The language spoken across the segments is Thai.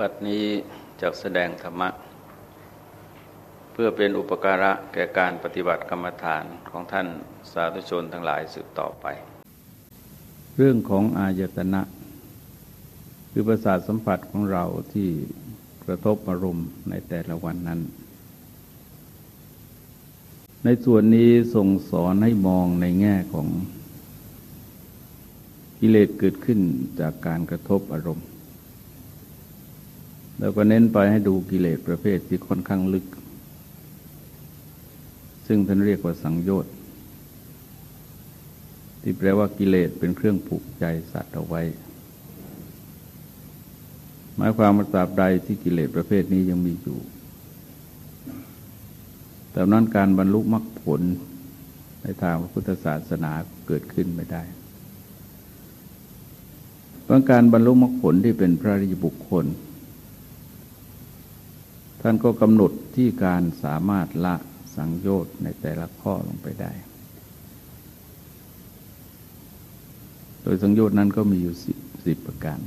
บัดนี้จะแสดงธรรมะ เพื่อเป็นอุปการะแก่การปฏิบัติกรรมฐานของท่านสาธุชนทั้งหลายสืบต่อไป เรื่องของอายตนะ คือประสาทสัมผัสของเราที่กระทบอารมณ์ในแต่ละวันนั้น ในส่วนนี้ส่งสอนให้มองในแง่ของกิเลสเกิดขึ้นจากการกระทบอารมณ์ แล้วก็เน้นไปให้ดูกิเลสประเภทที่ค่อนข้างลึก ซึ่งท่านเรียกว่าสังโยชน์ ที่แปลว่ากิเลสเป็นเครื่องผูกใจสัตว์เอาไว้ หมายความว่าตราบใดที่กิเลสประเภทนี้ยังมีอยู่แต่นั้นการบรรลุมรรคผลในทางพระพุทธศาสนาเกิดขึ้นไม่ได้เพราะการบรรลุมรรคผลที่เป็นพระริยบุคคล ท่านก็กำหนดที่การสามารถละสังโยชน์ในแต่ละข้อลงไปได้ โดยสังโยชน์นั้นก็มีอยู่สิบประการ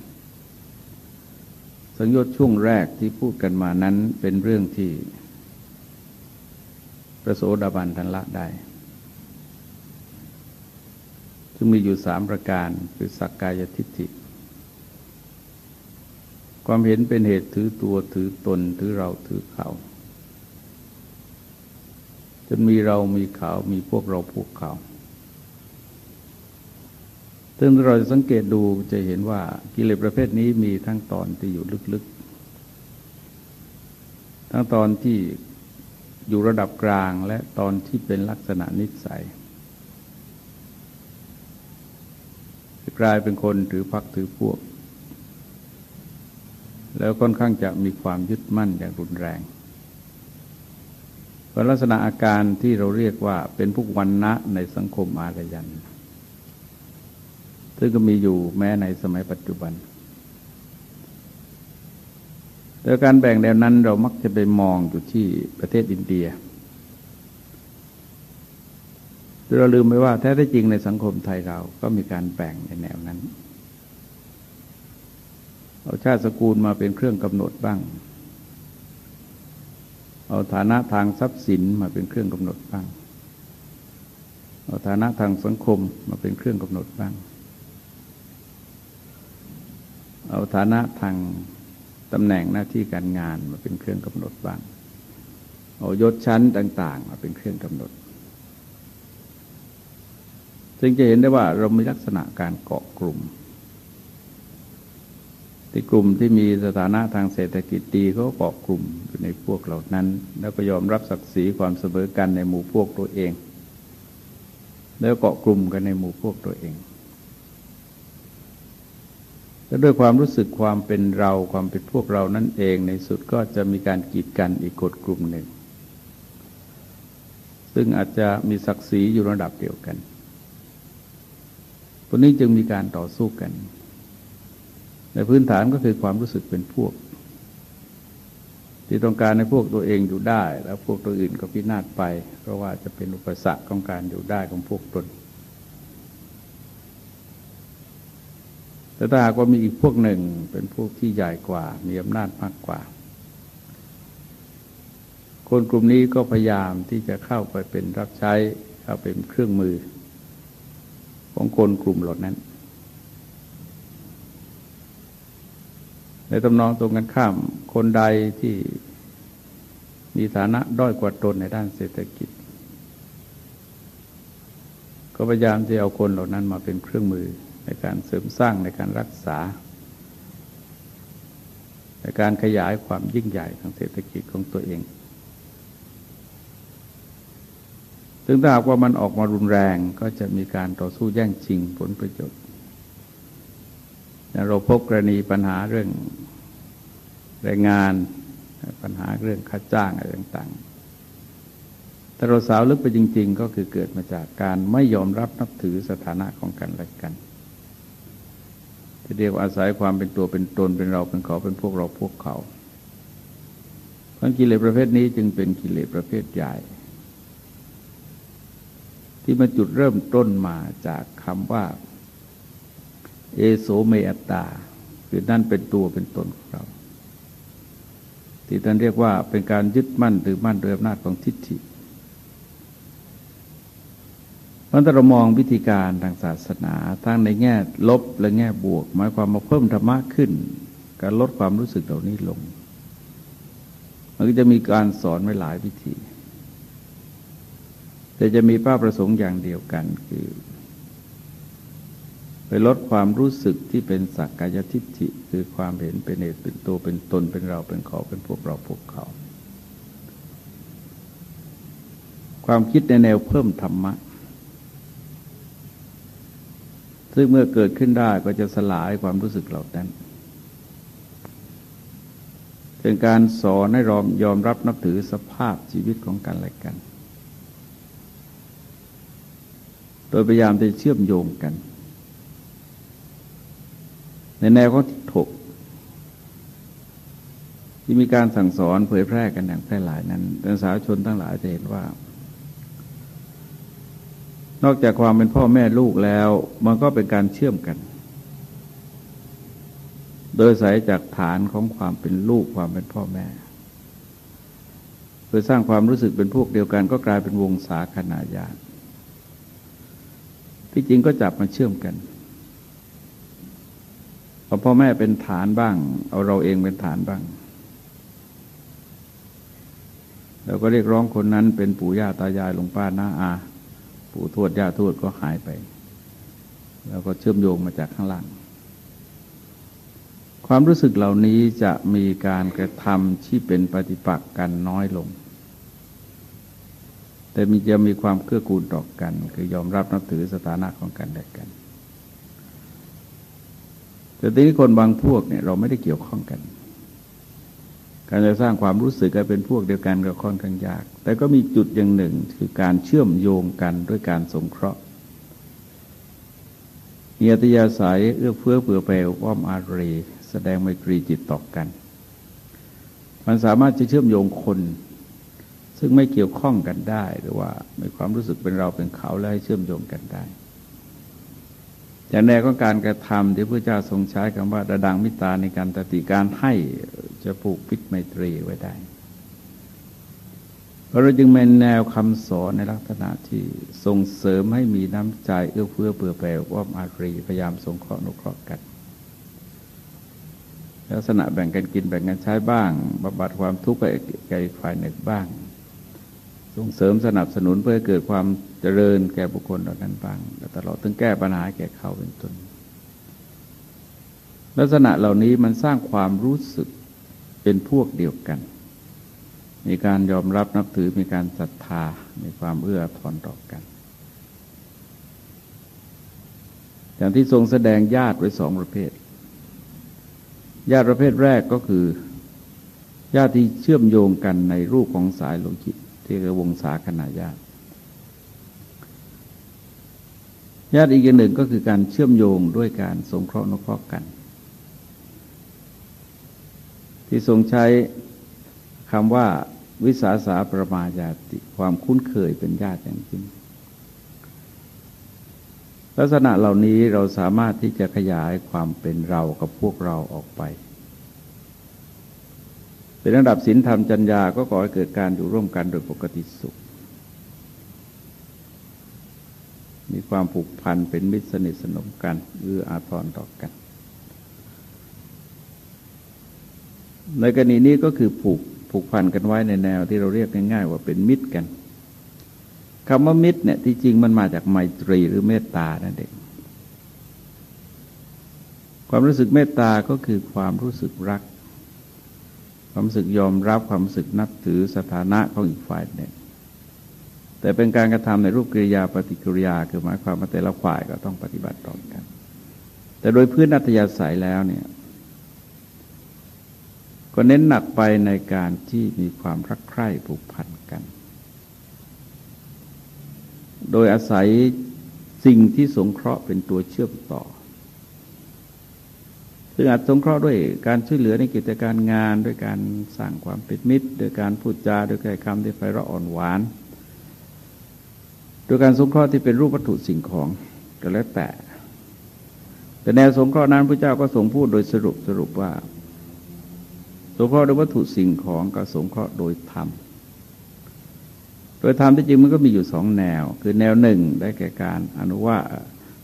สังโยชน์ช่วงแรกที่พูดกันมานั้นเป็นเรื่องที่ประโสดาบันทันละได้จึงมีอยู่สามประการคือสักกายทิฏฐิ ความเห็นเป็นเหตุถือตัวถือตนถือเราถือเขาจนมีเรามีเขามีพวกเราพวกเขาซึ่งเราจะสังเกตดูจะเห็นว่ากิเลสประเภทนี้มีทั้งตอนที่อยู่ลึกๆ ทั้งตอนที่อยู่ระดับกลางและตอนที่เป็นลักษณะนิสัยกลายเป็นคนถือพักถือพวก แล้วค่อนข้างจะมีความยึดมั่นอย่างรุนแรงเป็นลักษณะอาการที่เราเรียกว่าเป็นพวกวันนะในสังคมอารยัน ซึ่งก็มีอยู่แม้ในสมัยปัจจุบัน แต่การแบ่งแนวนั้นเรามักจะไปมองอยู่ที่ประเทศอินเดียเราลืมไปว่าแท้ที่จริงในสังคมไทยเราก็มีการแบ่งในแนวนั้น เอาชาติสกุลมาเป็นเครื่องกำหนดบ้าง เอาฐานะทางทรัพย์สินมาเป็นเครื่องกำหนดบ้าง เอาฐานะทางสังคมมาเป็นเครื่องกำหนดบ้าง เอาฐานะทางตำแหน่งหน้าที่การงานมาเป็นเครื่องกำหนดบ้าง เอายศชั้นต่าง ๆ มาเป็นเครื่องกำหนดซึ่งจะเห็นได้ว่าเรามีลักษณะการเกาะกลุ่ม ที่กลุ่มที่มีสถานะทางเศรษฐกิจดีเขาเกาะกลุ่มอยู่ในพวกเหล่านั้น แล้วก็ยอมรับศักดิ์ศรีความเสมอกันในหมู่พวกตัวเอง แล้วเกาะกลุ่มกันในหมู่พวกตัวเองและด้วยความรู้สึกความเป็นเราความเป็นพวกเรานั่นเองในสุดก็จะมีการกีดกันอีกกฎกลุ่มหนึ่ง ซึ่งอาจจะมีศักดิ์ศรีอยู่ระดับเดียวกันพวกนี้จึงมีการต่อสู้กัน ในพื้นฐานก็คือความรู้สึกเป็นพวก ที่ต้องการในพวกตัวเองอยู่ได้ แล้วพวกตัวอื่นก็พินาศไป เพราะว่าจะเป็นอุปสรรคของการอยู่ได้ของพวกตน แต่ถ้าหากว่ามีอีกพวกหนึ่งเป็นพวกที่ใหญ่กว่า มีอำนาจมากกว่า คนกลุ่มนี้ก็พยายามที่จะเข้าไปเป็นรับใช้เข้าเป็นเครื่องมือ ของคนกลุ่มเหล่านั้นใน ตำนองตรงกันข้าม คนใดที่มีฐานะด้อยกว่าตนในด้านเศรษฐกิจ ก็พยายามจะเอาคนเหล่านั้นมาเป็นเครื่องมือในการเสริมสร้างในการรักษา ในการขยายความยิ่งใหญ่ทางเศรษฐกิจของตัวเองซึ่งถ้าหากว่ามันออกมารุนแรงก็จะมีการต่อสู้แย่งชิงผลประโยชน์เราพบกรณีปัญหาเรื่อง แรงงานปัญหาเรื่องค่าจ้างอะไรต่างๆ แต่เราสาวลึกไปจริง ๆ ก็คือเกิดมาจากการไม่ยอมรับนับถือสถานะของกันและกันจะเรียกว่าอาศัยความเป็นตัวเป็นตนเป็นเราเป็นเขาเป็นพวกเราพวกเขาเพราะกิเลสประเภทนี้จึงเป็นกิเลสประเภทใหญ่ ที่มาจุดเริ่มต้นมาจากคำว่า เอโสเมตตา คือนั่นเป็นตัวเป็นตนของเรา ที่ท่านเรียกว่าเป็นการยึดมั่นหรือมั่นโดยอำนาจของทิฏฐิเพราะถ้าเรามองวิธีการทางศาสนาทั้งในแง่ลบและแง่บวก หมายความมาเพิ่มธรรมะขึ้น การลดความรู้สึกเหล่านี้ลง มันก็จะมีการสอนไว้หลายวิธี แต่จะมีป้าประสงค์อย่างเดียวกันคือ ไปลดความรู้สึกที่เป็นสักกายทิฏฐิคือความเห็นเป็นเอกเป็นตัวเป็นตนเป็นเราเป็นเขาเป็นพวกเราพวกเขา ความคิดในแนวเพิ่มธรรมะ ซึ่งเมื่อเกิดขึ้นได้ก็จะสลายความรู้สึกเหล่านั้นเป็นการสอนให้รอมยอมรับนับถือสภาพชีวิตของกันและกัน โดยพยายามจะเชื่อมโยงกัน ในแนวของทิฏฐกที่มีการสั่งสอนเผยแพร่กันอย่างแพร่หลายนั้นท่านสาวชนทั้งหลายจะเห็นว่า นอกจากความเป็นพ่อแม่ลูกแล้ว มันก็เป็นการเชื่อมกัน โดยสายจากฐานของความเป็นลูกความเป็นพ่อแม่เพื่อสร้างความรู้สึกเป็นพวกเดียวกัน ก็กลายเป็นวงสาขนาญาณที่จริงก็จับมาเชื่อมกัน เอาพ่อแม่เป็นฐานบ้าง เอาเราเองเป็นฐานบ้างแล้วก็เรียกร้องคนนั้นเป็นปู่ย่าตายายหลวงป้าน้าอา ปู่ทวดย่าทวดก็หายไป แล้วก็เชื่อมโยงมาจากข้างล่าง ความรู้สึกเหล่านี้จะมีการกระทำที่เป็นปฏิปักษ์กันน้อยลง แต่มีจะมีความเกื้อกูลต่อกัน คือยอมรับนับถือสถานะของกันและกัน แต่ทีนี้คนบางพวกเนี่ยเราไม่ได้เกี่ยวข้องกัน การจะสร้างความรู้สึกให้เป็นพวกเดียวกันก็ค่อนข้างยาก แต่ก็มีจุดอย่างหนึ่งคือการเชื่อมโยงกันด้วยการสงเคราะห์มีอัตยาศัยเอื้อเฟื้อเผื่อแผ่อ้อมอารี แสดงไมตรีจิตต่อกัน มันสามารถจะเชื่อมโยงคน ซึ่งไม่เกี่ยวข้องกันได้ หรือว่ามีความรู้สึกเป็นเราเป็นเขาแล้วให้เชื่อมโยงกันได้ อย่างแนวของการกระทำที่พระเจ้าทรงใช้คำว่าระดังมิตาในการตติการให้จะผูกพิษไมตรีไว้ได้เราจึงเป็นแนวคำสอนในลักษณะที่ส่งเสริมให้มีน้ำใจเอื้อเฟื้อเปื่อแผ่ว่าอารีพยายามสงเคราะห์นุเคราะห์กัน ลักษณะแบ่งกันกินแบ่งกันใช้บ้างบำบัดความทุกข์แก่อีกฝ่ายหนึ่งบ้าง ส่งเสริมสนับสนุนเพื่อให้เกิดความเจริญแก่บุคคลเหล่านั้นบ้างและตลอดถึงแก้ปัญหาแก่เขาเป็นต้นลักษณะเหล่านี้มันสร้างความรู้สึกเป็นพวกเดียวกัน มีการยอมรับนับถือมีการศรัทธา มีความเอื้อทอนต่อกัน อย่างที่ทรงแสดงญาติไว้สองประเภท ญาติประเภทแรกก็คือ ญาติที่เชื่อมโยงกันในรูปของสายโลหิต ที่เรียกวงศาคณาญาติญาติอีกอย่างหนึ่งก็คือการเชื่อมโยงด้วยการสงเคราะห์นุเคราะห์กัน ที่ทรงใช้คำว่าวิสาสาประมาญาติความคุ้นเคยเป็นญาติอย่างจริงลักษณะเหล่านี้เราสามารถที่จะขยายความเป็นเรากับพวกเราออกไป เป็นระดับศีลธรรมจัญญาก็ก่อให้เกิดการอยู่ร่วมกันโดยปกติสุข มีความผูกพันเป็นมิตรสนิทสนมกันเอื้ออาทรต่อกัน ในกรณีนี้ก็คือผูกผูกพันกันไว้ในแนวที่เราเรียกง่ายๆว่าเป็นมิตรกันคำว่ามิตรเนี่ยที่จริงมันมาจากไมตรีหรือเมตตานั่นเองความรู้สึกเมตตาก็คือความรู้สึกรัก ความรู้สึกยอมรับความรู้สึกนับถือสถานะของอีกฝ่ายหนึ่งแต่เป็นการกระทำในรูปกิริยาปฏิกิริยา คือหมายความว่าแต่ละฝ่ายก็ต้องปฏิบัติต่อกัน แต่โดยพื้นอัตยาศัยแล้วเนี่ยก็เน้นหนักไปในการที่มีความรักใคร่ผูกพันกัน โดยอาศัยสิ่งที่สงเคราะห์เป็นตัวเชื่อมต่อ ซึ่งอาจสงเคราะห์ด้วยการช่วยเหลือในกิจการงาน ด้วยการสร้างความเป็นมิตร ด้วยการพูดจาด้วยการคำที่ไพเราะอ่อนหวานด้วยการสงเคราะห์ที่เป็นรูปวัตถุสิ่งของก็แล้วแต่ แต่แนวสงเคราะห์นั้นพระเจ้าก็ทรงพูดโดยสรุปสรุปว่า สงเคราะห์โดยวัตถุสิ่งของกับสงเคราะห์โดยธรรม โดยธรรมที่จริงมันก็มีอยู่สองแนว คือแนวหนึ่งได้แก่การอนุวา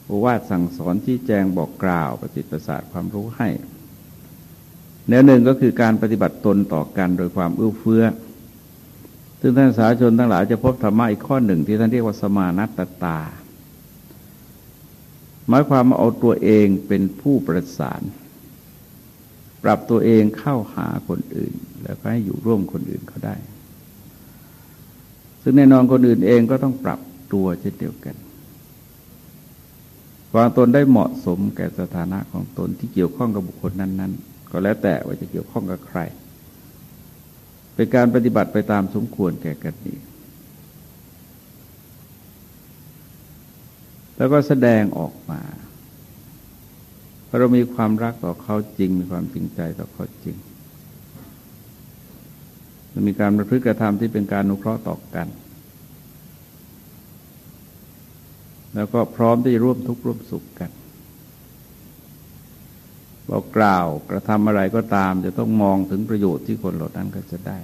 อวาทสั่งสอนที่แจงบอกกล่าวปฏิประสาทความรู้ให้ แนวหนึ่งก็คือการปฏิบัติตนต่อกันโดยความเอื้อเฟื้อ ซึ่งท่านสาชนทั้งหลายจะพบธรรมะอีกข้อหนึ่งที่ท่านเรียกว่าสมานัตตา หมายความว่าเอาตัวเองเป็นผู้ประสาน ปรับตัวเองเข้าหาคนอื่น แล้วก็ให้อยู่ร่วมคนอื่นเขาได้ ซึ่งแน่นอนคนอื่นเองก็ต้องปรับตัวเช่นเดียวกัน วางตนได้เหมาะสมแก่สถานะของตนที่เกี่ยวข้องกับบุคคลนั้นๆ ก็แล้วแต่ว่าจะเกี่ยวข้องกับใคร เป็นการปฏิบัติไปตามสมควรแก่กันนี้แล้วก็แสดงออกมาพราะเรามีความรักต่อเขาจริง มีความจริงใจต่อเขาจริงมันมีการประพฤติกระทำที่เป็นการนุเคราะห์ต่อกัน แล้วก็พร้อมที่จะร่วมทุกข์ร่วมสุขกันบอกกล่าวกระทำอะไรก็ตาม จะต้องมองถึงประโยชน์ที่คนเหล่านั้นก็จะได้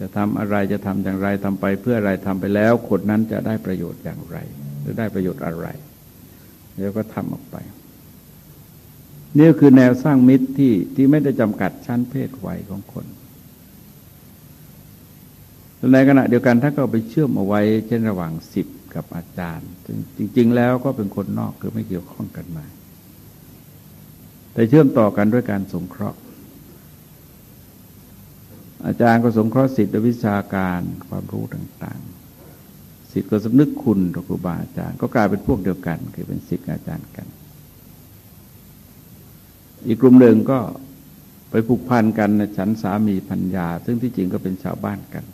จะทำอะไรจะทำอย่างไรทำไปเพื่ออะไรทำไปแล้วคนนั้นจะได้ประโยชน์อย่างไรหรือได้ประโยชน์อะไร แล้วก็ทำออกไปนี่คือแนวสร้างมิตรที่ที่ไม่ได้จำกัดชั้นเพศวัยของคนในขณะเดียวกันถ้าก็ไปเชื่อมเอาไว้เช่นระหว่างสิบ กับอาจารย์จริง ๆ แล้วก็เป็นคนนอกคือไม่เกี่ยวข้องกันมา แต่เชื่อมต่อกันด้วยการสงเคราะห์ อาจารย์ก็สงเคราะห์สิทธิวิชาการความรู้ต่างๆ สิทธิ์ก็สำนึกคุณต่อครูบาอาจารย์ ก็กลายเป็นพวกเดียวกัน คือเป็นสิทธิอาจารย์กัน อีกกลุ่มหนึ่งก็ไปผูกพันกันในฉันสามีพัญญา ซึ่งที่จริงก็เป็นชาวบ้านกัน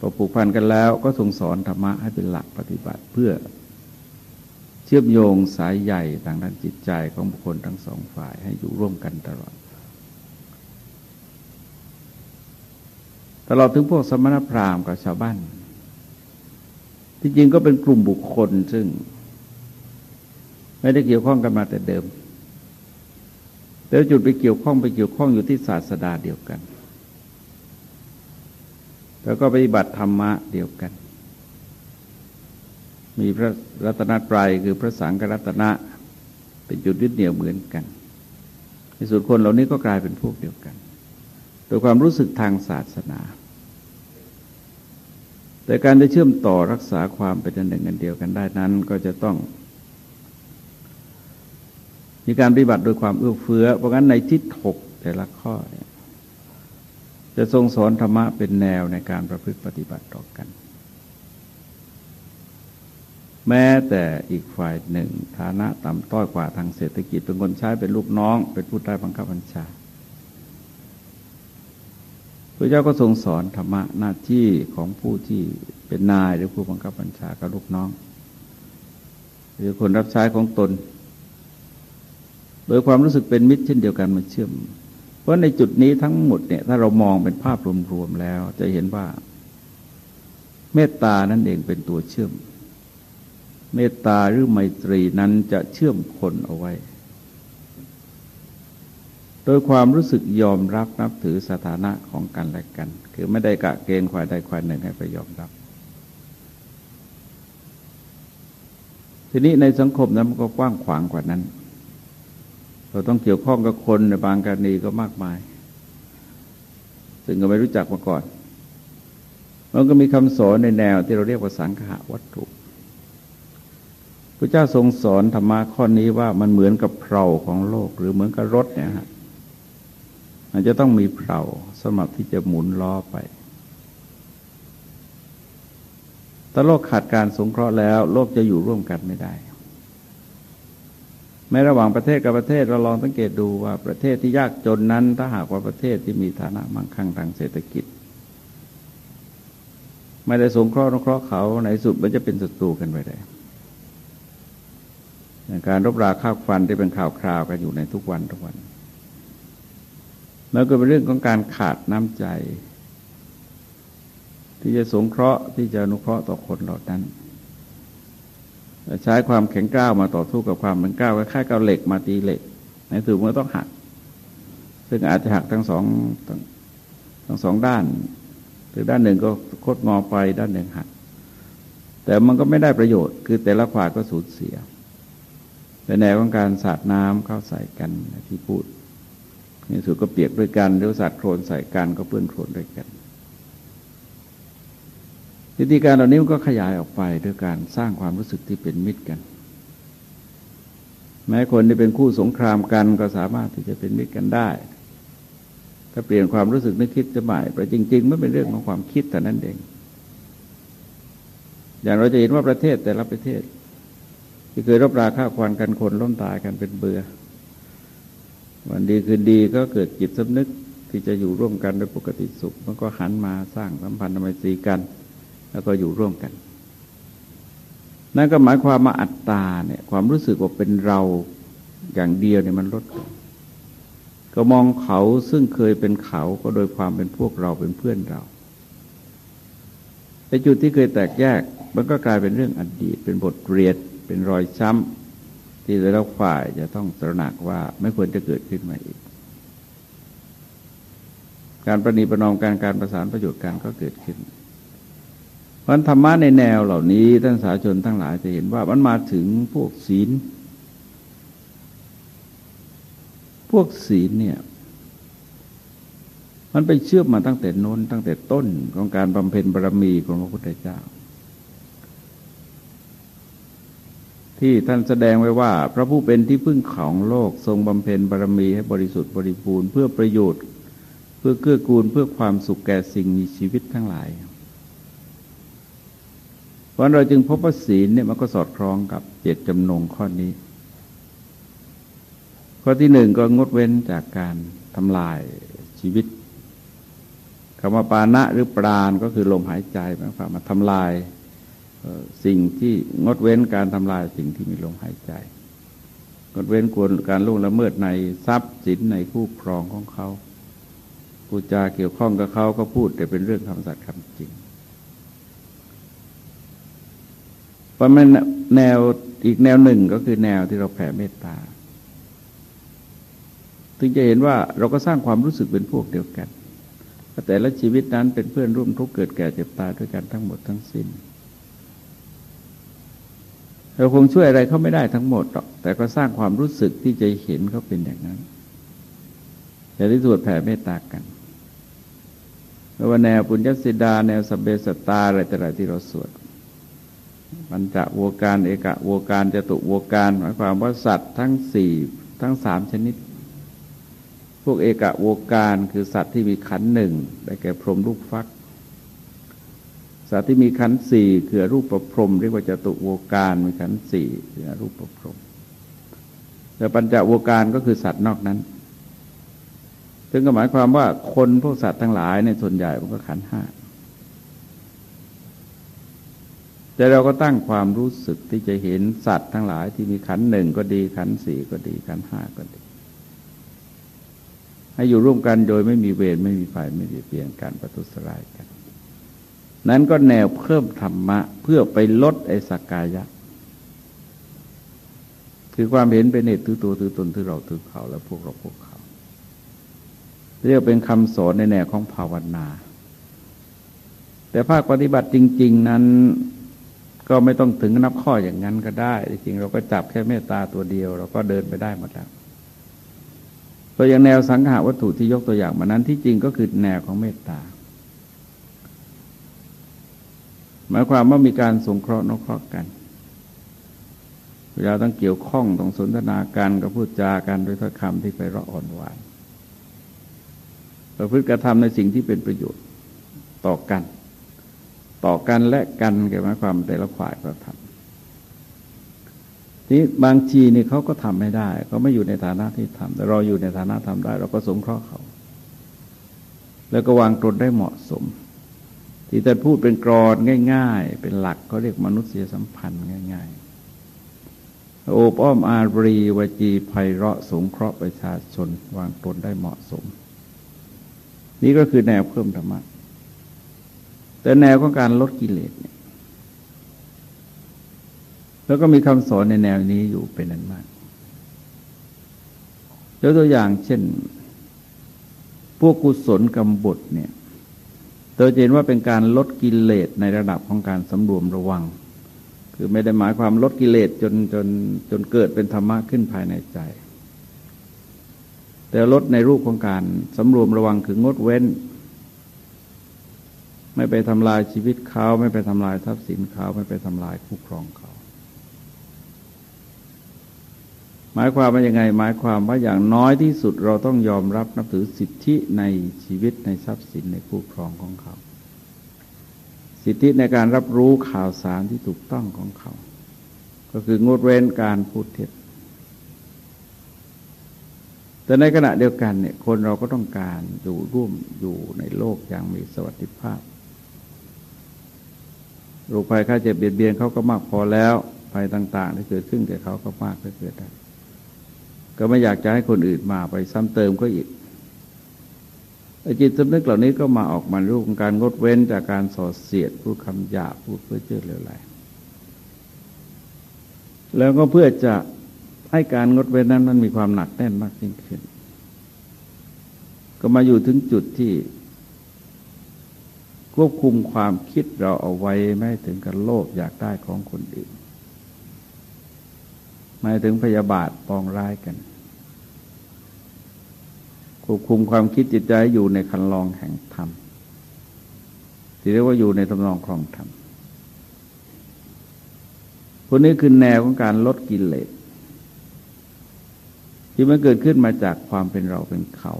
พอผูกพันกันแล้วก็ทรงสอนธรรมะให้เป็นหลักปฏิบัติเพื่อเชื่อมโยงสายใหญ่ทางด้านจิตใจของบุคคลทั้งสองฝ่ายให้อยู่ร่วมกันตลอดตลอดถึงพวกสมณพราหมณ์กับชาวบ้าน ที่จริงก็เป็นกลุ่มบุคคลซึ่ง ไม่ได้เกี่ยวข้องกันมาแต่เดิมแล้วจุดไปเกี่ยวข้องไปเกี่ยวข้องอยู่ที่ศาสดาเดียวกัน แล้วก็ปฏิบัติธรรมะเดียวกัน มีพระรัตนตรัยคือพระสังฆรัตนะ เป็นจุดยึดเหนี่ยวเหมือนกันในสุดคนเหล่านี้ก็กลายเป็นพวกเดียวกัน โดยความรู้สึกทางศาสนา แต่การจะเชื่อมต่อรักษาความเป็นอันหนึ่งอันเดียวกันได้นั้น ก็จะต้อง มีการปฏิบัติโดยความเอื้อเฟื้อ เพราะงั้นในทิศหกแต่ละข้อเนี่ย จะทรงสอนธรรมะเป็นแนวในการประพฤติปฏิบัติต่อกัน แม้แต่อีกฝ่ายหนึ่ง ฐานะต่ำต้อยกว่าทางเศรษฐกิจเป็นคนใช้เป็นลูกน้อง เป็นผู้ใต้บังคับบัญชาพระเจ้าก็ทรงสอนธรรมะหน้าที่ของผู้ที่เป็นนายหรือผู้บังคับบัญชากับลูกน้อง หรือคนรับใช้ของตน โดยความรู้สึกเป็นมิตรเช่นเดียวกันมาเชื่อม เพราะในจุดนี้ทั้งหมดเนี่ย ถ้าเรามองเป็นภาพรวมๆแล้ว จะเห็นว่า เมตตานั่นเองเป็นตัวเชื่อม เมตตาหรือไมตรีนั้นจะเชื่อมคนเอาไว้ โดยความรู้สึกยอมรับนับถือสถานะของกันและกัน คือไม่ได้กะเกณฑ์ควายใดควายหนึ่งให้ไปยอมรับทีนี้ในสังคมนั้นมันก็กว้างขวางกว่านั้น เราต้องเกี่ยวข้องกับคนในบางกรณีก็มากมาย ซึ่งก็ไม่รู้จักมาก่อน มันก็มีคำสอนในแนวที่เราเรียกว่าสังขาวัตถุพระเจ้าทรงสอนธรรมะข้อนี้ว่ามันเหมือนกับเพลาของโลกหรือเหมือนกับรถเนี่ยฮะมันจะต้องมีเพลาสำหรับที่จะหมุนล้อไปถ้าโลกขาดการสงเคราะห์แล้ว โลกจะอยู่ร่วมกันไม่ได้ แม้ระหว่างประเทศกับประเทศเราลองสังเกตดูว่าประเทศที่ยากจนนั้น ถ้าหากว่าประเทศที่มีฐานะมั่งคั่งทางเศรษฐกิจ ไม่ได้สงเคราะห์นเคราะห์เขาในสุดมันจะเป็นศัตรูกันไปได้การรบราข้าวฟันที่เป็นข่าวคราวกันอยู่ในทุกวันทุกวันแล้วก็เป็นเรื่องของการขาดน้ำใจ ที่จะสงเคราะห์ที่จะอนุเคราะห์ต่อคนเหล่านั้น ใช้ความแข็งกร้าวมาต่อสู้กับความเป็นกร้าวคล้ายๆกับเหล็กมาตีเหล็กในสุดมันต้องหัก ซึ่งอาจจะหักทั้งสองทั้งสองด้านหรือด้านหนึ่งก็โคดงอไปด้านหนึ่งหัก แต่มันก็ไม่ได้ประโยชน์ คือแต่ละฝ่ายก็สูญเสียเป็นแนวของการสาดน้ำเข้าใส่กันที่พูดในสุดก็เปียกด้วยกันหรือสาดโครนใส่กันก็เปื้อนโครนด้วยกัน วิธีการเหล่านี้มันก็ขยายออกไปด้วยการสร้างความรู้สึกที่เป็นมิตรกัน แม้คนที่เป็นคู่สงครามกันก็สามารถที่จะเป็นมิตรกันได้ ถ้าเปลี่ยนความรู้สึกนึกคิดจะใหม่แต่จริงๆไม่เป็นเรื่องของความคิดแต่นั้นเอง อย่างเราจะเห็นว่าประเทศแต่ละประเทศ ที่เคยรบราฆ่าควันกันคนล้มตายกันเป็นเบื่อวันดีคืนดีก็เกิดจิตสำนึกที่จะอยู่ร่วมกันโดยปกติสุข มันก็หันมาสร้างสัมพันธ์ไมตรีกัน แล้วก็อยู่ร่วมกัน นั่นก็หมายความมาอัตตาเนี่ยความรู้สึกว่าเป็นเราอย่างเดียวเนี่ยมันลดลงก็มองเขาซึ่งเคยเป็นเขาก็โดยความเป็นพวกเราเป็นเพื่อนเราในจุดที่เคยแตกแยก มันก็กลายเป็นเรื่องอดีต เป็นบทเรียนเป็นรอยช้ำที่แต่ละฝ่ายจะต้องตระหนักว่าไม่ควรจะเกิดขึ้นมาอีก การประนีประนอมการการประสานประโยชน์กันก็เกิดขึ้น เพราะธรรมะในแนวเหล่านี้ท่านสาชนทั้งหลายจะเห็นว่ามันมาถึงพวกศีล พวกศีลเนี่ย มันไปเชื่อมมาตั้งแต่น้นตั้งแต่ต้นของการบำเพ็ญบารมีของพระพุทธเจ้า ที่ท่านแสดงไว้ว่า พระผู้เป็นที่พึ่งของโลกทรงบำเพ็ญบารมีให้บริสุทธิ์บริบูรณ์เพื่อประโยชน์ เพื่อเกื้อกูลเพื่อความสุขแก่สิ่งมีชีวิตทั้งหลาย ราะเราจึงพบว่าศีลเนี่ยมันก็สอดคล้องกับเจตจำนงข้อนี้ ข้อที่หนึ่งก็งดเว้นจากการทำลายชีวิตคำว่าปานะหรือปราณก็คือลมหายใจหมายความมาทำลายสิ่งที่งดเว้นการทำลายสิ่งที่มีลมหายใจ งดเว้นควรการล่วงละเมิดในทรัพย์สินในคู่ครองของเขาพูดจาเกี่ยวข้องกับเขาก็พูดแต่เป็นเรื่องคำสัตย์คำจริง เพราะมันแนวอีกแนวหนึ่งก็คือแนวที่เราแผ่เมตตา ถึงจะเห็นว่าเราก็สร้างความรู้สึกเป็นพวกเดียวกัน แต่ละชีวิตนั้นเป็นเพื่อนร่วมทุกข์เกิดแก่เจ็บตายด้วยกันทั้งหมดทั้งสิ้น เราคงช่วยอะไรเขาไม่ได้ทั้งหมดหรอก แต่ก็สร้างความรู้สึกที่จะเห็นเขาเป็นอย่างนั้นแต่ที่สุดแผ่เมตตากันไม่ว่าแนวปุญญสิดา แนวสเบสตาอะไรแต่ละที่เราสวด มันจะวัวการเอกะวัวการจะตุวัวการหมายความว่าสัตว์ทั้งสี่ทั้งสามชนิด พวกเอกะวัวการคือสัตว์ที่มีขันหนึ่งได้แก่พรหมลูกฟัก สัตว์ที่มีขันสี่คือรูปประพรมเรียกว่าจตุโวการมีขันสี่คือรูปประพรมแต่ปัญจโวการก็คือสัตว์นอกนั้น ซึ่งก็หมายความว่าคนพวกสัตว์ทั้งหลายในส่วนใหญ่มันก็ขันห้า แต่เราก็ตั้งความรู้สึกที่จะเห็นสัตว์ทั้งหลายที่มีขันหนึ่งก็ดีขันสี่ก็ดีขันห้าก็ดี ให้อยู่ร่วมกันโดยไม่มีเวรไม่มีฝ่ายไม่มีเปลี่ยนการประทุษร้ายกัน นั้นก็แนวเพิ่มธรรมะเพื่อไปลดไอสักกายะ คือความเห็นเป็นเหตุถือตัวถือตนถือเราถือเขาแล้วพวกเราพวกเขา เรียกเป็นคำสอนในแนวของภาวนา แต่ภาคปฏิบัติจริง ๆ นั้น ก็ไม่ต้องถึงนับข้ออย่างนั้นก็ได้ จริงเราก็จับแค่เมตตาตัวเดียว เราก็เดินไปได้หมดแล้วตัวอย่างแนวสังหาวัตถุที่ยกตัวอย่างมานั้นที่จริงก็คือแนวของเมตตา หมายความว่ามีการสงเคราะห์นกเคราะห์กัน เวลาต้องเกี่ยวข้องต้องสนทนาการกับพูดจากันด้วยถ้อยคำที่ไปร้ออ่อนหวานประพฤติกระทำในสิ่งที่เป็นประโยชน์ต่อกัน ต่อกันและกันแก่หมายความแต่ละฝ่ายก็ทำนี้บางทีนี่เขาก็ทำไม่ได้เขาไม่อยู่ในฐานะที่ทำแต่เราอยู่ในฐานะทำได้ เราก็สงเคราะห์เขา แล้วก็วางตนได้เหมาะสม ที่ท่พูดเป็นกรอนง่าย ๆ เป็นหลักเขาเรียกมนุษยสัมพันธ์ง่าย ๆโอบอ้อมอารีวจีไพเราะสงเคราะห์ประชาชน วางตนได้เหมาะสม นี่ก็คือแนวเพิ่มธรรมะ แต่แนวของการลดกิเลสเนี่ยแล้วก็มีคำสอนในแนวนี้อยู่เป็นนั้นมากยกตัวอย่างเช่น พวกกุศลกรรมบทเนี่ยเราเห็นว่าเป็นการลดกิเลสในระดับของการสำรวมระวัง คือไม่ได้หมายความลดกิเลสจนจนจนเกิดเป็นธรรมะขึ้นภายในใจ แต่ลดในรูปของการสำรวมระวังคืองดเว้น ไม่ไปทำลายชีวิตเขา ไม่ไปทำลายทรัพย์สินเขา ไม่ไปทำลายคู่ครองเขา หมายความว่ายังไง หมายความว่าอย่างน้อยที่สุดเราต้องยอมรับนับถือสิทธิในชีวิตในทรัพย์สินในคู่ครองของเขา สิทธิในการรับรู้ข่าวสารที่ถูกต้องของเขา ก็คืองดเว้นการพูดเท็จแต่ในขณะเดียวกันเนี่ยคนเราก็ต้องการอยู่ร่วมอยู่ในโลกอย่างมีสวัสดิภาพ โรคภัยค่าเจ็บเบียดเบียนเขาก็มากพอแล้วภัยต่างๆที่เกิดขึ้นแก่เขาก็มากเกิดได้ก็ไม่อยากจะให้คนอื่นมาไปซ้ำเติมก็อีกจิตสำนึกเหล่านี้ก็มาออกมารูปของการงดเว้นจากการส่อเสียดพูดคำหยาพูดเพื่อเจือเลวไหลแล้วก็เพื่อจะให้การงดเว้นนั้นมันมีความหนักแน่นมากยิ่งขึ้น ก็มาอยู่ถึงจุดที่ ควบคุมความคิดเราเอาไว้ไม่ถึงกับโลภอยากได้ของคนอื่นไม่ถึงพยาบาทปองร้ายกัน ควบคุมความคิดจิตใจอยู่ในคันลองแห่งธรรมที่เรียกว่าอยู่ในตำนองครองธรรมพวกนี้คือแนวของการลดกิเลสที่มันเกิดขึ้นมาจากความเป็นเราเป็นเขา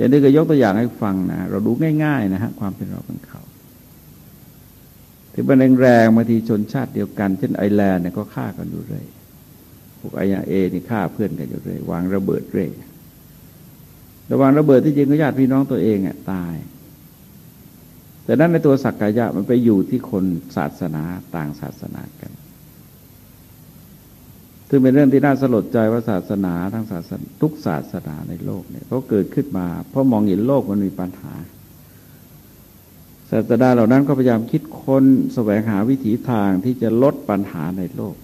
อย่างนี้ก็ยกตัวอย่างให้ฟังนะเราดูง่าย ๆ นะฮะความเป็นเราเป็นเขาที่มันแรงๆบางทีชนชาติเดียวกัน เช่นไอแลนด์เนี่ยก็ฆ่ากันอยู่เรื่อยพวกไอยาเอนี่ฆ่าเพื่อนกันอยู่เรื่อยวางระเบิดเรื่อยระวางระเบิดที่จริงก็ญาติพี่น้องตัวเองอะตาย แต่นั้นในตัวสักกายะมันไปอยู่ที่คนศาสนาต่างศาสนากัน ซึ่งเป็นเรื่องที่น่าสลดใจว่าศาสนาทั้งศาสนาทุกศาสนาในโลกเนี่ยเขาเกิดขึ้นมา เพราะมองเห็นโลกมันมีปัญหา ศาสดาเหล่านั้นก็พยายามคิดคน้นแสวงหาวิถีทางที่จะลดปัญหาในโลก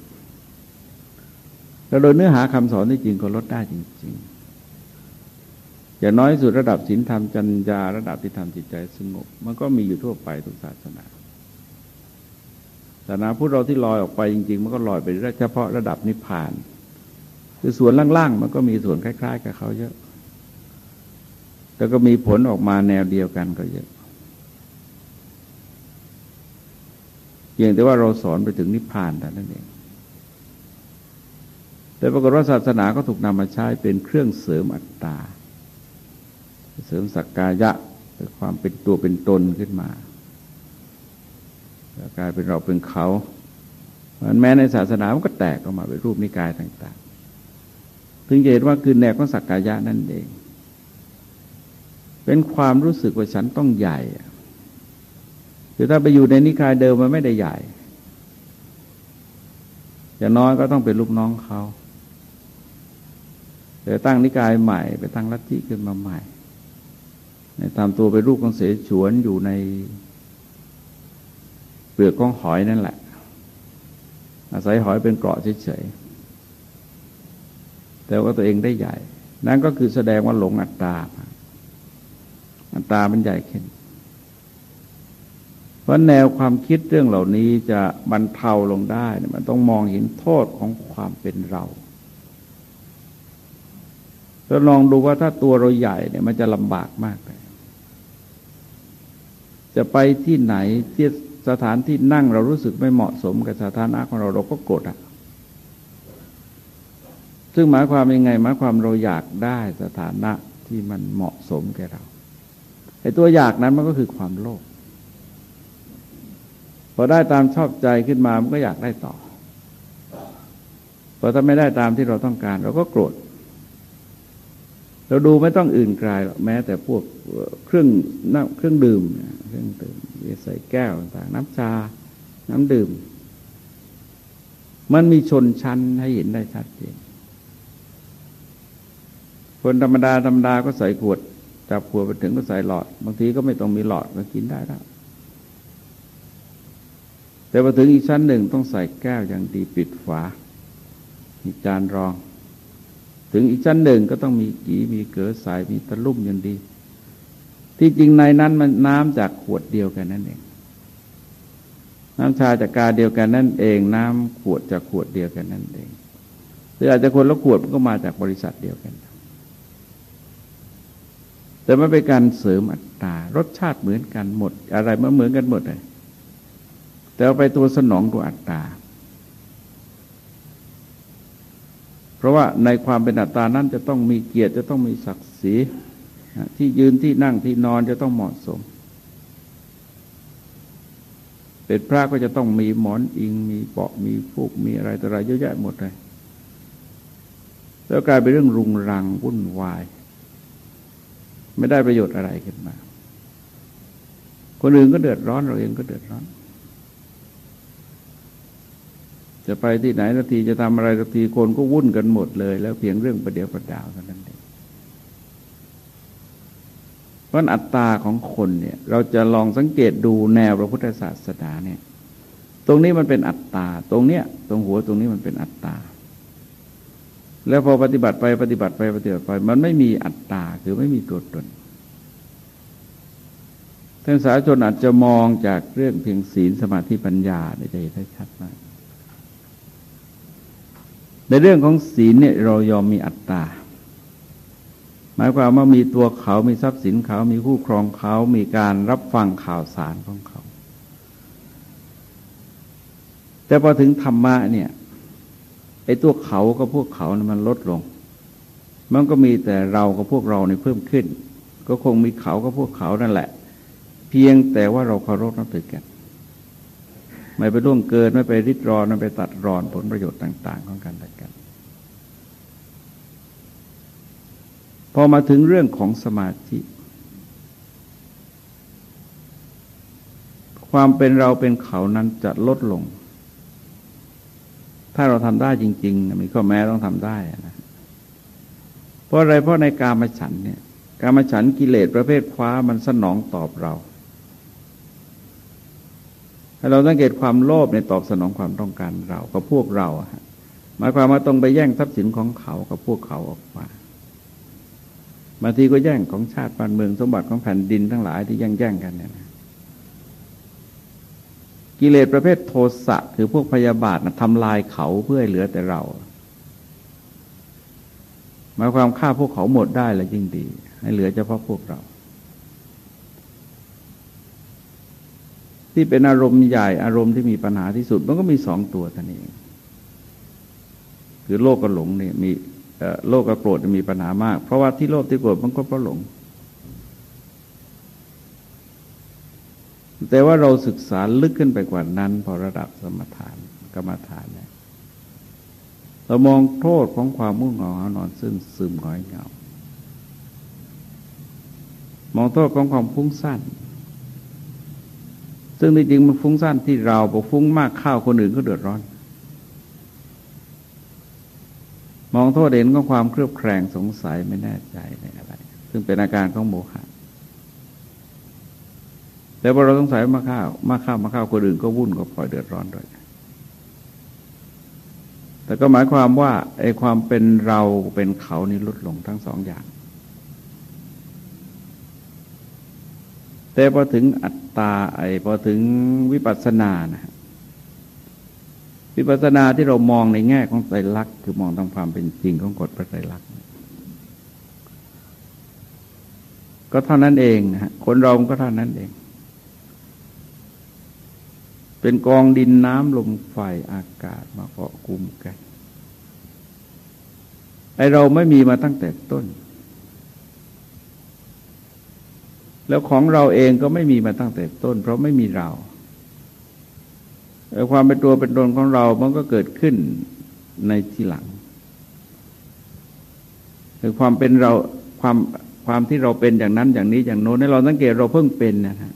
แล้วโดยเนื้อหาคำสอนที่จริงก็ลดได้จริง ๆ อย่างน้อยสุดระดับศีลธรรมจัญญาระดับที่ทำจิตใจสงบ มันก็มีอยู่ทั่วไปทุกศาสนา ศาสนาพุทธเราที่ลอยออกไปจริง ๆ มันก็ลอยไปเฉพาะระดับนิพพาน คือส่วนล่างๆมันก็มีส่วนคล้าย ๆ กับเขาเยอะ แต่ก็มีผลออกมาแนวเดียวกันก็เยอะเพียงแต่ว่าเราสอนไปถึงนิพพานแต่นั้นเอง แต่ปรากฏว่าศาสนาก็ถูกนำมาใช้เป็นเครื่องเสริมอัตตา เสริมสักกายะความเป็นตัวเป็นตนขึ้นมา กลายเป็นเราเป็นเขาแม้ในศาสนามันก็แตกออกมาเป็นรูปนิกายต่างๆถึงเห็นว่าคือแนวของสักกายะนั่นเอง เป็นความรู้สึกว่าฉันต้องใหญ่คือถ้าไปอยู่ในนิกายเดิมมันไม่ได้ใหญ่อย่างน้อยก็ต้องเป็นลูกน้องเขาแต่ตั้งนิกายใหม่ ไปตั้งลัทธิขึ้นมาใหม่ ในทำตัวเป็นรูปของเสฉวนอยู่ใน เปลือกของหอยนั่นแหละ อาศัยหอยเป็นเกราะเฉยๆแต่ว่าตัวเองได้ใหญ่ นั่นก็คือแสดงว่าหลงอัตตา อัตตามันใหญ่ขึ้นเพราะแนวความคิดเรื่องเหล่านี้จะบรรเทาลงได้ มันต้องมองเห็นโทษของความเป็นเราแล้วลองดูว่าถ้าตัวเราใหญ่เนี่ยมันจะลำบากมากเลยจะไปที่ไหนที่ สถานที่นั่งเรารู้สึกไม่เหมาะสมกับสถานะของเราเราก็โกรธอะ ซึ่งหมายความยังไงหมายความเราอยากได้สถานะที่มันเหมาะสมแก่เราไอ้ตัวอยากนั้นมันก็คือความโลภพอได้ตามชอบใจขึ้นมามันก็อยากได้ต่อพอถ้าไม่ได้ตามที่เราต้องการ เราก็โกรธเราดูไม่ต้องอื่นไกลหรอกแม้แต่พวกเครื่องน้ำเครื่องดื่มเครื่องดื่ม ใส่แก้วต่างน้ำชา น้ำดื่ม มันมีชนชั้นให้เห็นได้ชัดเจนคนธรรมดาธรรมดาก็ใส่ขวดจับขวดไปถึงก็ใส่หลอด บางทีก็ไม่ต้องมีหลอดก็กินได้แล้วแต่พอถึงอีกชั้นหนึ่งต้องใส่แก้วอย่างดีปิดฝามีจานรอง ถึถึงอีกชั้นหนึ่งก็ต้องมีกีมีเกลือสายมีตะลุ่มอย่างดี ที่จริงในนั้นมันน้ำจากขวดเดียวกันนั่นเอง น้ำชาจากกาเดียวกันนั่นเอง น้ำขวดจากขวดเดียวกันนั่นเองหรืออาจจะคนละขวดมันก็มาจากบริษัทเดียวกัน แต่มันเป็นการเสริมอัตรารสชาติเหมือนกันหมด อะไรมันเหมือนกันหมดเลยแต่ไปตัวสนองตัวอัตตา เพราะว่าในความเป็นอัตตานั้นจะต้องมีเกียรติจะต้องมีศักดิ์ศรี ที่ยืนที่นั่งที่นอนจะต้องเหมาะสม เป็นพระก็จะต้องมีหมอนอิง มีเปาะมีฟูกมีอะไรต่ออะไรเยอะแยะหมดเลยแล้วกลายเป็นเรื่องรุงรังวุ่นวาย ไม่ได้ประโยชน์อะไรขึ้นมา คนอื่นก็เดือดร้อนเราเองก็เดือดร้อน จะไปที่ไหนนาทีจะทำอะไรนาทีคนก็วุ่นกันหมดเลย แล้วเพียงเรื่องประเดี๋ยวประดาวเท่านั้นเอง ราะอัตตาของคนเนี่ยเราจะลองสังเกตดูแนวพระพุทธศาสนาเนี่ยตรงนี้มันเป็นอัตตา ตรงเนี้ยตรงหัวตรงนี้มันเป็นอัตตา แล้วพอปฏิบัติไปปฏิบัติไปปฏิบัติไป มันไม่มีอัตตาคือไม่มีตัวตนท่านสาชนอาจจะมองจากเรื่องเพียงศีลสมาธิปัญญาจะเห็นได้ชัดมากในเรื่องของศีลเนี่ยเรายอมมีอัตตา หมายความว่ามีตัวเขา มีทรัพย์สินเขา มีคู่ครองเขา มีการรับฟังข่าวสารของเขา แต่พอถึงธรรมะเนี่ย ไอ้ตัวเขากับพวกเขานะมันลดลง มันก็มีแต่เรากับพวกเราในเพิ่มขึ้น ก็คงมีเขากับพวกเขานั่นแหละ เพียงแต่ว่าเราเคารพนับถือกัน ไม่ไปล่วงเกิน ไม่ไปริดรอน ไม่ไปตัดรอนผลประโยชน์ต่าง ๆ ของกันและกัน พอมาถึงเรื่องของสมาธิ ความเป็นเราเป็นเขานั้นจะลดลง ถ้าเราทำได้จริงๆมีข้อแม้ต้องทำได้นะเพราะอะไรเพราะในกามาฉันเนี่ยกามาฉันกิเลสประเภทคว้ามันสนองตอบเราให้เราสังเกตความโลภในตอบสนองความต้องการเรากับพวกเราหมายความว่าต้องไปแย่งทรัพย์สินของเขากับพวกเขาออกมา บางทีก็แย่งของชาติบ้านเมืองสมบัติของแผ่นดินทั้งหลายที่แย่งแย่งกันเนี่ยนะกิเลสประเภทโทสะคือพวกพยาบาทนะทำลายเขาเพื่อให้เหลือแต่เราหมายความฆ่าพวกเขาหมดได้แล้วยิ่งดี ให้เหลือเฉพาะพวกเรา ที่เป็นอารมณ์ใหญ่อารมณ์ที่มีปัญหาที่สุด มันก็มีสองตัวท่านเอง คือโลกกับหลงเนี่ยมี โลกกับโกรธมีปัญหามาก เพราะว่าที่โลภที่โกรธมันก็เพราะหลง แต่ว่าเราศึกษาลึกขึ้นไปกว่านั้น พอระดับสมถานกรรมฐานเนี่ยเรามองโทษของความมุ่งเหงาหานอนซึ่งซึมหงอยเหงามองโทษของความฟุ้งซ่านซึ่งจริงมันฟุ้งซ่านที่เราพอฟุ้งมากข้าวคนอื่นก็เดือดร้อน มองโทษเห็นก็ความเครือบแคลงสงสัยไม่แน่ใจในอะไร ซึ่งเป็นอาการของโมหะแต่พอเราสงสัยมาข้าวมาข้าวมาข้าวคนอื่นก็วุ่นก็ปล่อยเดือดร้อนด้วยแต่ก็หมายความว่าไอ้ความเป็นเราเป็นเขานี่ลดลงทั้งสองอย่าง แต่พอถึงอัตตาไอ้พอถึงวิปัสสนานะ วิปัสสนาที่เรามองในแง่ของไตรลักษณ์คือมองตามความเป็นจริงของกฎพระไตรลักษณ์ก็เท่านั้นเองนะฮะคนเราก็เท่านั้นเอง เป็นกองดินน้ำลมไฟอากาศมาเกาะกลุ่มกันไอเราไม่มีมาตั้งแต่ต้น แล้วของเราเองก็ไม่มีมาตั้งแต่ต้น เพราะไม่มีเรา ความเป็นตัวเป็นตนของเรา มันก็เกิดขึ้นในที่หลังคือความเป็นเราความความที่เราเป็นอย่างนั้นอย่างนี้อย่างโน้นเราสังเกตเราเพิ่งเป็นนะฮะ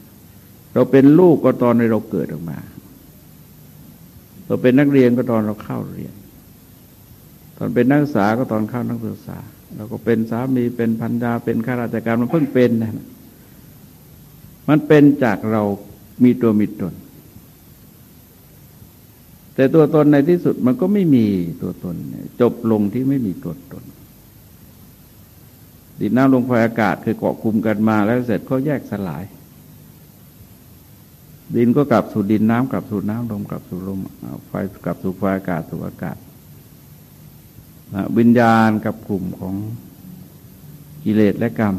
เราเป็นลูกก็ตอนในเราเกิดออกมา เราเป็นนักเรียนก็ตอนเราเข้าเรียน ตอนเป็นนักศึกษาก็ตอนเข้านักศึกษาเราก็เป็นสามีเป็นพันดาเป็นข้าราชการมันเพิ่งเป็นนะมันเป็นจากเรามีตัวมีตน แต่ตัวตนในที่สุดมันก็ไม่มีตัวตน จบลงที่ไม่มีตัวตน ดินน้ำลมไฟอากาศคือเกาะกลุ่มกันมาแล้วเสร็จก็แยกสลาย ดินก็กลับสู่ดินน้ำกลับสู่น้ำลมกลับสู่ลมไฟกลับสู่ไฟอากาศสู่อากาศวิญญาณกับกลุ่มของกิเลสและกรรม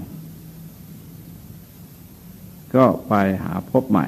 ก็ไปหาพบใหม่